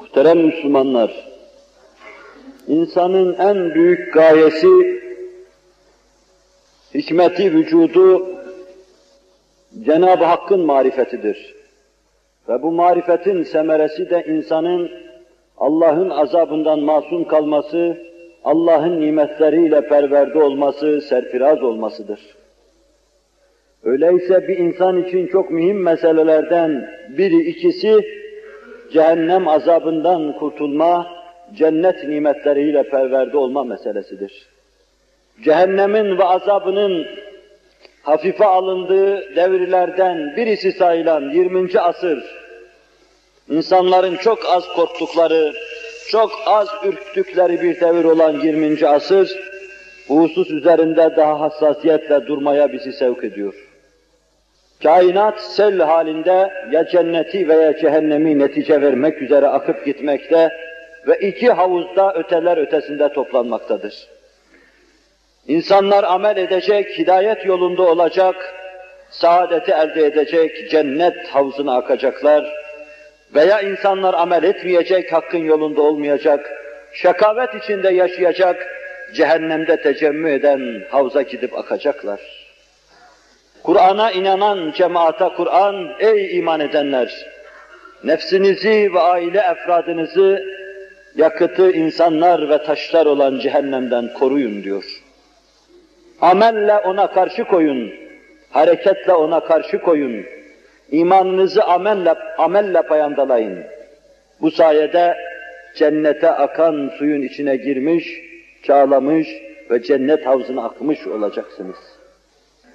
Muhterem Müslümanlar, insanın en büyük gayesi, hikmeti vücudu Cenab-ı Hakk'ın marifetidir. Ve bu marifetin semeresi de insanın Allah'ın azabından masum kalması, Allah'ın nimetleriyle perverde olması, serfiraz olmasıdır. Öyleyse bir insan için çok mühim meselelerden biri ikisi, cehennem azabından kurtulma, cennet nimetleriyle perverde olma meselesidir. Cehennemin ve azabının hafife alındığı devirlerden birisi sayılan 20. asır, insanların çok az korktukları, çok az ürktükleri bir devir olan 20. asır, bu husus üzerinde daha hassasiyetle durmaya bizi sevk ediyor. Kainat sel halinde ya cenneti veya cehennemi netice vermek üzere akıp gitmekte ve iki havuzda öteler ötesinde toplanmaktadır. İnsanlar amel edecek, hidayet yolunda olacak, saadeti elde edecek, cennet havuzuna akacaklar veya insanlar amel etmeyecek, hakkın yolunda olmayacak, şakavet içinde yaşayacak, cehennemde tecemmü eden havuza gidip akacaklar. Kur'an'a inanan cemaata Kur'an, ey iman edenler! Nefsinizi ve aile efradınızı yakıtı insanlar ve taşlar olan cehennemden koruyun diyor. Amelle ona karşı koyun, hareketle ona karşı koyun. İmanınızı amelle, amelle payandalayın. Bu sayede cennete akan suyun içine girmiş, çağlamış ve cennet havzına akmış olacaksınız.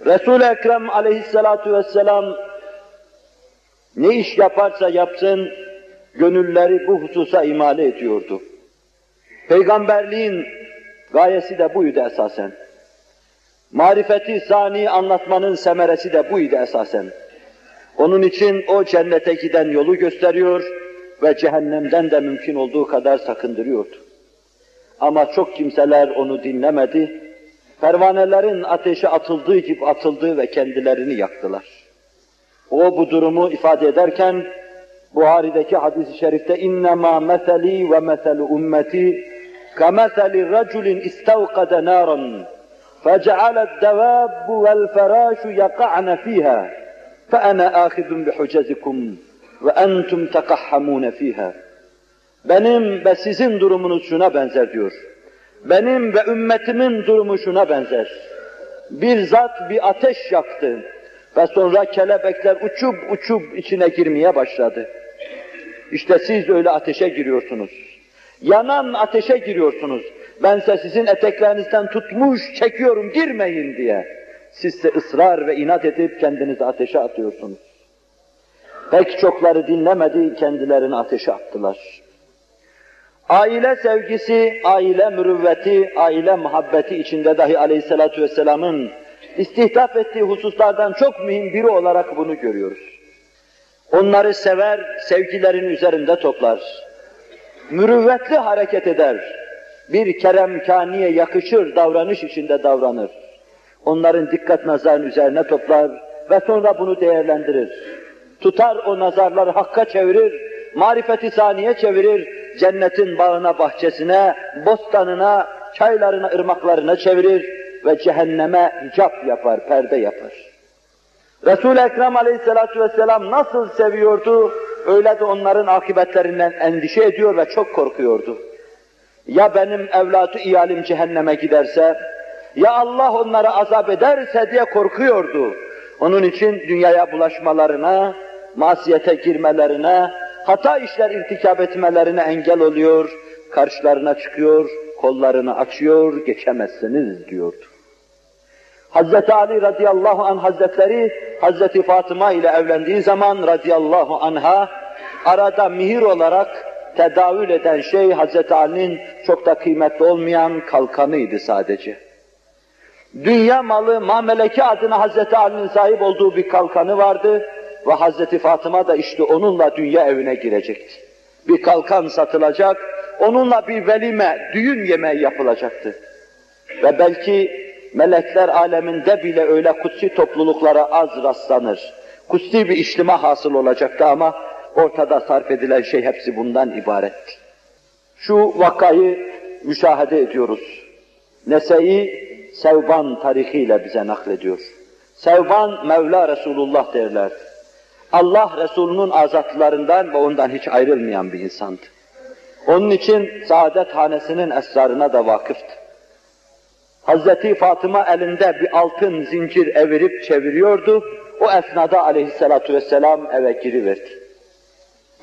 Resul-i Ekrem aleyhissalatu vesselam ne iş yaparsa yapsın, gönülleri bu hususa imale ediyordu. Peygamberliğin gayesi de buydu esasen. Marifeti sani anlatmanın semeresi de buydu esasen. Onun için o cennete giden yolu gösteriyor ve cehennemden de mümkün olduğu kadar sakındırıyordu. Ama çok kimseler onu dinlemedi, pervanelerin ateşe atıldığı gibi atıldı ve kendilerini yaktılar. O bu durumu ifade ederken Buhari'deki hadis-i şerifte innema meseli ve meselu ümmeti kemeseli raculin istavkade naran fece'alet devabbu vel ferâşu yaka'ne fîhâ fe'ene âhidun bihucezikum ve entum tekahhamûne fîhâ. Benim ve sizin durumunuz şuna benzer diyor. Benim ve ümmetimin durumu şuna benzer. Bir zat bir ateş yaktı ve sonra kelebekler uçup uçup içine girmeye başladı. İşte siz öyle ateşe giriyorsunuz. Yanan ateşe giriyorsunuz. Bense sizin eteklerinizden tutmuş çekiyorum girmeyin diye. Siz de ısrar ve inat edip kendinizi ateşe atıyorsunuz. Pek çokları dinlemedi, kendilerini ateşe attılar. Aile sevgisi, aile mürüvveti, aile muhabbeti içinde dahi aleyhissalatu vesselamın istihdaf ettiği hususlardan çok mühim biri olarak bunu görüyoruz. Onları sever, sevgilerin üzerinde toplar. Mürüvvetli hareket eder. bir keremkaniye yakışır davranış içinde davranır. Onların dikkat nazarın üzerine toplar ve sonra bunu değerlendirir. Tutar o nazarları hakka çevirir, marifeti saniye çevirir, cennetin bağına, bahçesine, bostanına, çaylarına, ırmaklarına çevirir ve cehenneme hicap yapar, perde yapar. Resul-i Ekrem aleyhissalatu vesselam nasıl seviyordu, öyle de onların akıbetlerinden endişe ediyor ve çok korkuyordu. Ya benim evlatı iyalim cehenneme giderse, ya Allah onları azap ederse diye korkuyordu. Onun için dünyaya bulaşmalarına, masiyete girmelerine, hata işler irtikap etmelerine engel oluyor, karşılarına çıkıyor, kollarını açıyor, geçemezsiniz diyordu. Hazreti Ali radıyallahu anh hazretleri Hazreti Fatıma ile evlendiği zaman radıyallahu anha arada mihir olarak tedavül eden şey Hazreti Ali'nin çok da kıymetli olmayan kalkanıydı sadece. Dünya malı mameleki adına Hazreti Ali'nin sahip olduğu bir kalkanı vardı ve Hazreti Fatıma da işte onunla dünya evine girecekti. Bir kalkan satılacak, onunla bir velime, düğün yemeği yapılacaktı. Ve belki melekler aleminde bile öyle kutsi topluluklara az rastlanır. Kutsi bir işlima hasıl olacaktı ama ortada sarf edilen şey hepsi bundan ibaret. Şu vakayı müşahede ediyoruz. Nese'yi Sevban tarihiyle bize naklediyor. Sevban Mevla Resulullah derler. Allah Resulünün azatlarından ve ondan hiç ayrılmayan bir insandı. Onun için saadet hanesinin esrarına da vakıftı. Hazreti Fatıma elinde bir altın zincir evirip çeviriyordu. O esnada aleyhissalatu vesselam eve giriverdi.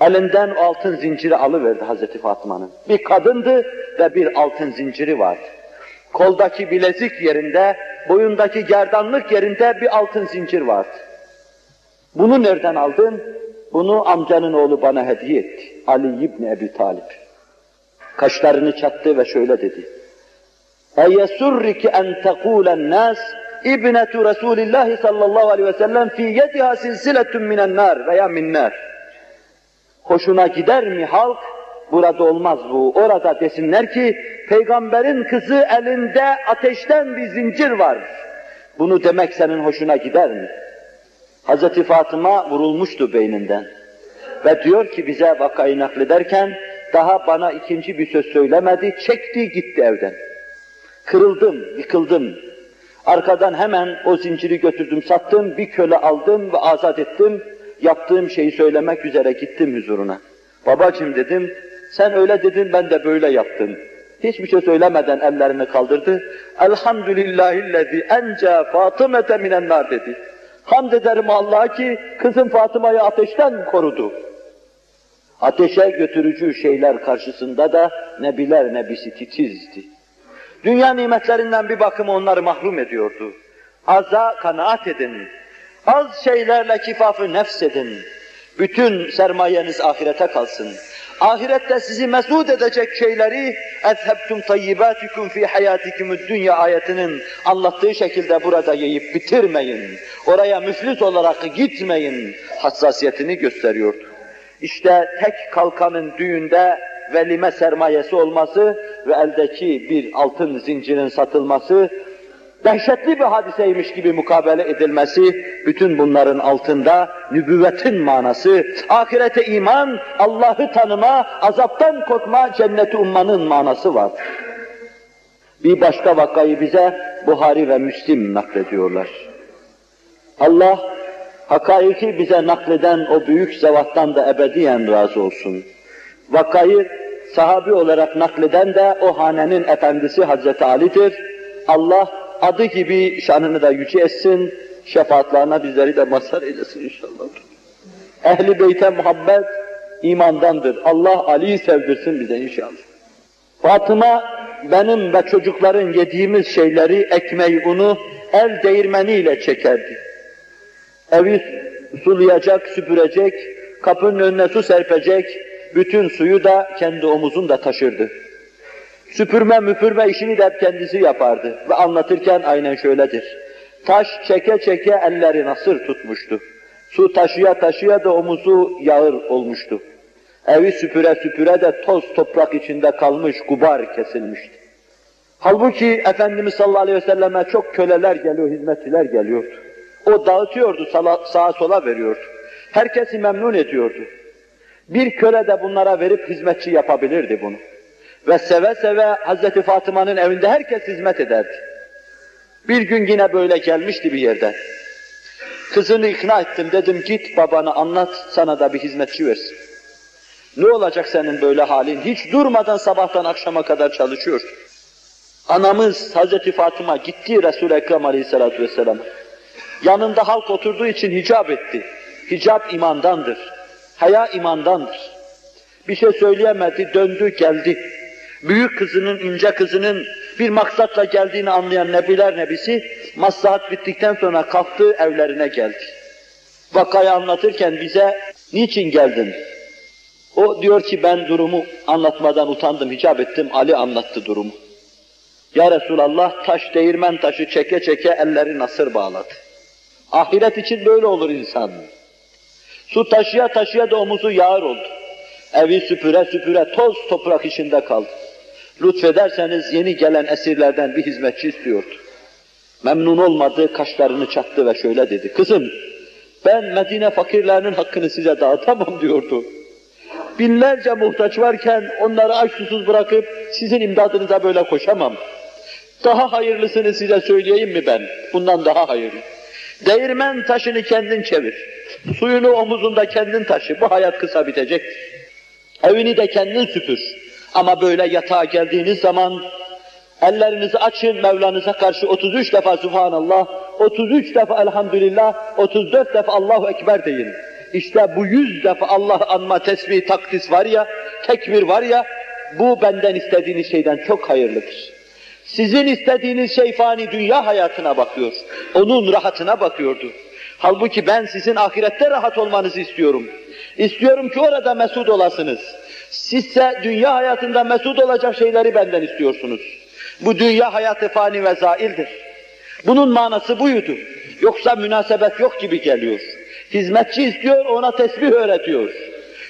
Elinden o altın zinciri alıverdi Hazreti Fatıma'nın. Bir kadındı ve bir altın zinciri vardı. Koldaki bilezik yerinde, boyundaki gerdanlık yerinde bir altın zincir vardı. Bunu nereden aldın? Bunu amcanın oğlu bana hediye etti. Ali İbni Ebi Talip. Kaşlarını çattı ve şöyle dedi. اَيَسُرِّكِ اَنْ تَقُولَ النَّاسِ اِبْنَةُ رَسُولِ اللّٰهِ sallallahu aleyhi ve sellem فِي يَدِهَا سِلْسِلَةٌ مِنَ النَّارِ veya minnar. Hoşuna gider mi halk? Burada olmaz bu. Orada desinler ki, peygamberin kızı elinde ateşten bir zincir var. Bunu demek senin hoşuna gider mi? Hazreti Fatıma vurulmuştu beyninden. Ve diyor ki bize vakayı naklederken, daha bana ikinci bir söz söylemedi, çekti gitti evden. Kırıldım, yıkıldım. Arkadan hemen o zinciri götürdüm, sattım, bir köle aldım ve azat ettim. Yaptığım şeyi söylemek üzere gittim huzuruna. Babacım dedim, sen öyle dedin, ben de böyle yaptım. Hiçbir şey söylemeden ellerini kaldırdı. Elhamdülillahillezî ence Fatımete minen nar dedi. Hamd ederim Allah'a ki kızım Fatıma'yı ateşten korudu. Ateşe götürücü şeyler karşısında da ne biler ne bisi titizdi. Dünya nimetlerinden bir bakıma onları mahrum ediyordu. Aza kanaat edin. Az şeylerle kifafı nefs edin. Bütün sermayeniz ahirete kalsın Ahirette sizi mesut edecek şeyleri اَذْهَبْتُمْ طَيِّبَاتِكُمْ فِي حَيَاتِكُمُ dünya ayetinin anlattığı şekilde burada yiyip bitirmeyin. Oraya müflis olarak gitmeyin. Hassasiyetini gösteriyordu. İşte tek kalkanın düğünde velime sermayesi olması ve eldeki bir altın zincirin satılması dehşetli bir hadiseymiş gibi mukabele edilmesi, bütün bunların altında nübüvvetin manası, ahirete iman, Allah'ı tanıma, azaptan korkma, cenneti ummanın manası var. Bir başka vakayı bize Buhari ve Müslim naklediyorlar. Allah hakaiki bize nakleden o büyük zevattan da ebediyen razı olsun. Vakayı sahabi olarak nakleden de o hanenin efendisi Hazreti Ali'dir. Allah adı gibi şanını da yüce etsin, şefaatlerine bizleri de mazhar eylesin inşallah. Ehli beyte muhabbet imandandır. Allah Ali'yi sevdirsin bize inşallah. Fatıma benim ve çocukların yediğimiz şeyleri, ekmeği, unu el değirmeniyle çekerdi. Evi sulayacak, süpürecek, kapının önüne su serpecek, bütün suyu da kendi omuzunda taşırdı. Süpürme müpürme işini de hep kendisi yapardı. Ve anlatırken aynen şöyledir. Taş çeke çeke elleri nasır tutmuştu. Su taşıya taşıya da omuzu yağır olmuştu. Evi süpüre süpüre de toz toprak içinde kalmış, gubar kesilmişti. Halbuki Efendimiz sallallahu aleyhi ve selleme çok köleler geliyor, hizmetçiler geliyordu. O dağıtıyordu, sağa sola veriyordu. Herkesi memnun ediyordu. Bir köle de bunlara verip hizmetçi yapabilirdi bunu. Ve seve seve Hazreti Fatıma'nın evinde herkes hizmet ederdi. Bir gün yine böyle gelmişti bir yerden. Kızını ikna ettim, dedim git babana anlat, sana da bir hizmetçi versin. Ne olacak senin böyle halin? Hiç durmadan sabahtan akşama kadar çalışıyorsun. Anamız Hazreti Fatıma gitti Resul-i Ekrem Aleyhisselatü Vesselam. Yanında halk oturduğu için hicap etti. Hicap imandandır. Haya imandandır. Bir şey söyleyemedi, döndü, geldi. Büyük kızının, ince kızının bir maksatla geldiğini anlayan Nebiler Nebisi, maslahat bittikten sonra kalktı, evlerine geldi. Vakayı anlatırken bize, niçin geldin? O diyor ki ben durumu anlatmadan utandım, hicap ettim, Ali anlattı durumu. Ya Resulallah taş değirmen taşı çeke çeke elleri nasır bağladı. Ahiret için böyle olur insan. Su taşıya taşıya da omuzu yağır oldu. Evi süpüre süpüre toz toprak içinde kaldı. Lütfederseniz yeni gelen esirlerden bir hizmetçi istiyordu. Memnun olmadı, kaşlarını çattı ve şöyle dedi. Kızım, ben Medine fakirlerinin hakkını size dağıtamam diyordu. Binlerce muhtaç varken onları aç susuz bırakıp sizin imdadınıza böyle koşamam. Daha hayırlısını size söyleyeyim mi ben? Bundan daha hayırlı. Değirmen taşını kendin çevir. Suyunu omuzunda kendin taşı. Bu hayat kısa bitecek. Evini de kendin süpür. Ama böyle yatağa geldiğiniz zaman ellerinizi açın Mevlanıza karşı 33 defa Subhanallah, 33 defa Elhamdülillah, 34 defa Allahu Ekber deyin. İşte bu yüz defa Allah anma, tesbih, takdis var ya, tekbir var ya, bu benden istediğiniz şeyden çok hayırlıdır. Sizin istediğiniz şey fani dünya hayatına bakıyor. Onun rahatına bakıyordu. Halbuki ben sizin ahirette rahat olmanızı istiyorum. İstiyorum ki orada mesut olasınız. Sizse dünya hayatında mesut olacak şeyleri benden istiyorsunuz. Bu dünya hayatı fani ve zaildir. Bunun manası buydu. Yoksa münasebet yok gibi geliyor. Hizmetçi istiyor, ona tesbih öğretiyor.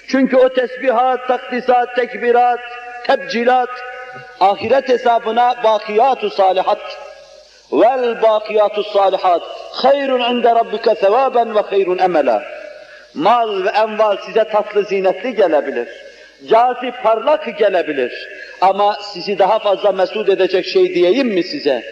Çünkü o tesbihat, takdisat, tekbirat, tebcilat, ahiret hesabına bakiyatu salihat vel bakiyatu salihat hayrun inde rabbike sevaben ve hayrun emela mal ve enval size tatlı zinetli gelebilir cazip parlak gelebilir ama sizi daha fazla mesut edecek şey diyeyim mi size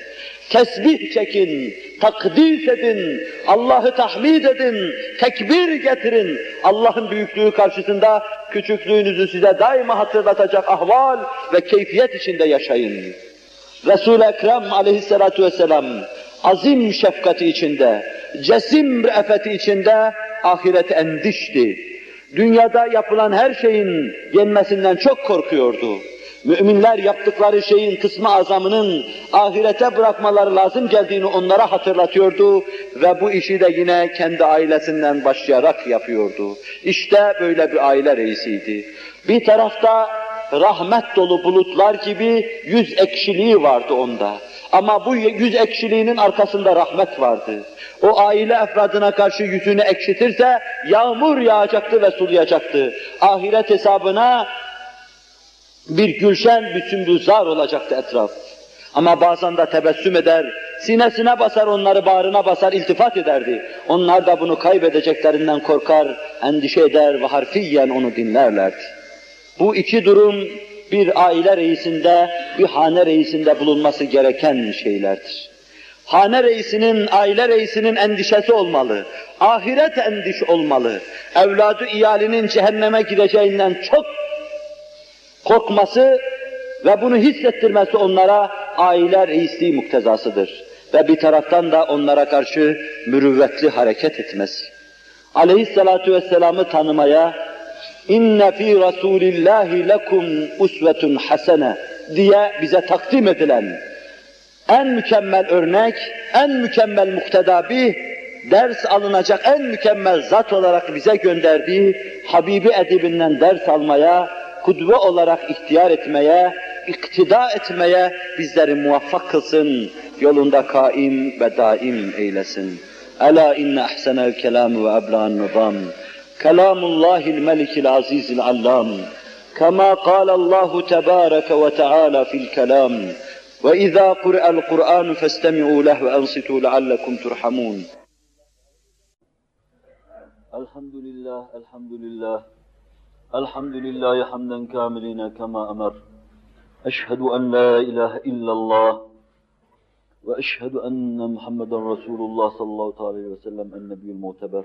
tesbih çekin, takdis edin, Allah'ı tahmid edin, tekbir getirin. Allah'ın büyüklüğü karşısında küçüklüğünüzü size daima hatırlatacak ahval ve keyfiyet içinde yaşayın. Resul-i Ekrem aleyhissalatu vesselam azim şefkati içinde, cesim re'feti içinde ahireti endişti. Dünyada yapılan her şeyin yenmesinden çok korkuyordu. Müminler yaptıkları şeyin kısmı azamının ahirete bırakmaları lazım geldiğini onlara hatırlatıyordu ve bu işi de yine kendi ailesinden başlayarak yapıyordu. İşte böyle bir aile reisiydi. Bir tarafta rahmet dolu bulutlar gibi yüz ekşiliği vardı onda. Ama bu yüz ekşiliğinin arkasında rahmet vardı. O aile efradına karşı yüzünü ekşitirse yağmur yağacaktı ve sulayacaktı. Ahiret hesabına bir gülşen, bir sümbülzar olacaktı etraf. Ama bazen de tebessüm eder, sinesine basar, onları bağrına basar, iltifat ederdi. Onlar da bunu kaybedeceklerinden korkar, endişe eder ve harfiyen onu dinlerlerdi. Bu iki durum bir aile reisinde, bir hane reisinde bulunması gereken şeylerdir. Hane reisinin, aile reisinin endişesi olmalı. Ahiret endiş olmalı. Evladı iyalinin cehenneme gideceğinden çok korkması ve bunu hissettirmesi onlara aile reisliği muktezasıdır. Ve bir taraftan da onlara karşı mürüvvetli hareket etmesi. Aleyhissalatu vesselam'ı tanımaya inne fi rasulillahi lekum usvetun hasene diye bize takdim edilen en mükemmel örnek, en mükemmel muktedabih, ders alınacak en mükemmel zat olarak bize gönderdiği Habibi edibinden ders almaya, kudve olarak ihtiyar etmeye, iktida etmeye bizleri muvaffak kılsın, yolunda kaim ve daim eylesin. Ela inne ahsenel kelam ve ebla'n nizam. كلام الله الملك العزيز العلام كما قال الله تبارك وتعالى في الكلام وإذا قرأ القرآن فاستمعوا له وأنصتوا لعلكم ترحمون. الحمد لله الحمد لله الحمد لله حمدا كاملين كما أمر. أشهد أن لا إله إلا الله وأشهد أن محمدا رسول الله صلى الله عليه وسلم النبي المعتبر.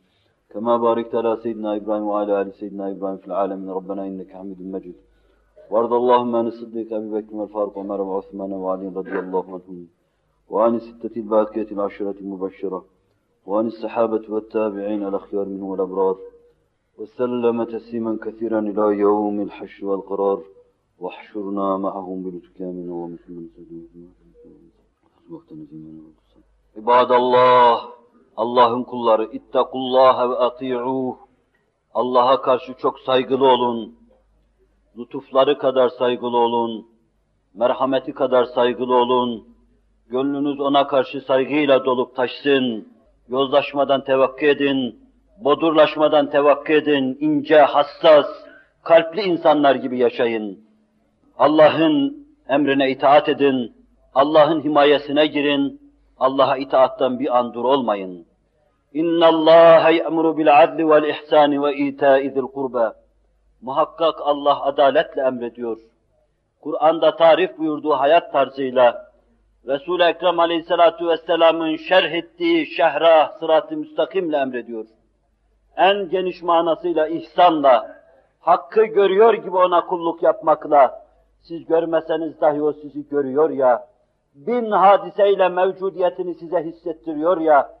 كما باركت على سيدنا إبراهيم وعلى آل سيدنا إبراهيم في العالمين ربنا إنك حميد مجيد. وارض اللهم عن الصديق أبي بكر والفاروق وعمر وعثمان وعلي رضي الله عنهم وعن الستة الباقية العشرة المبشرة وعن الصحابة والتابعين الأخيار منهم والأبرار وسلم تسليما كثيرا إلى يوم الحشر والقرار واحشرنا معهم بلطفك من ومسلم İbadallah, Allah'ın kulları, ittakullaha ve ati'uh. Allah'a karşı çok saygılı olun. Lütufları kadar saygılı olun. Merhameti kadar saygılı olun. Gönlünüz ona karşı saygıyla dolup taşsın. Yozlaşmadan tevakkü edin. Bodurlaşmadan tevakkü edin. ince, hassas, kalpli insanlar gibi yaşayın. Allah'ın emrine itaat edin. Allah'ın himayesine girin. Allah'a itaattan bir an dur olmayın. İnna Allah ya'muru bil adli vel ihsani ve ita'i zil kurba. Muhakkak Allah adaletle emrediyor. Kur'an'da tarif buyurduğu hayat tarzıyla Resul-i Ekrem Aleyhisselatü Vesselam'ın şerh ettiği şehra sırat-ı müstakimle emrediyor. En geniş manasıyla ihsanla, hakkı görüyor gibi ona kulluk yapmakla, siz görmeseniz dahi o sizi görüyor ya, bin hadiseyle mevcudiyetini size hissettiriyor ya,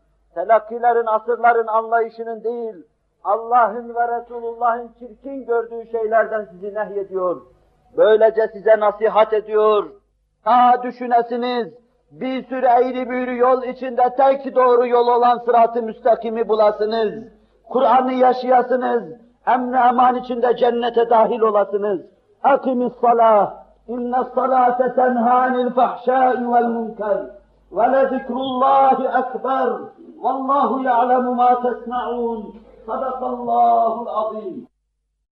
telakkilerin, asırların anlayışının değil, Allah'ın ve Resulullah'ın çirkin gördüğü şeylerden sizi nehyediyor. Böylece size nasihat ediyor. Ta düşünesiniz, bir sürü eğri büğrü yol içinde tek doğru yol olan sırat-ı müstakimi bulasınız. Kur'an'ı yaşayasınız, emni eman içinde cennete dahil olasınız. Akimis salah, inne salate tenha anil fahşai vel munker. Ve lezikrullahi والله يعلم ما تسمعون صدق الله العظيم.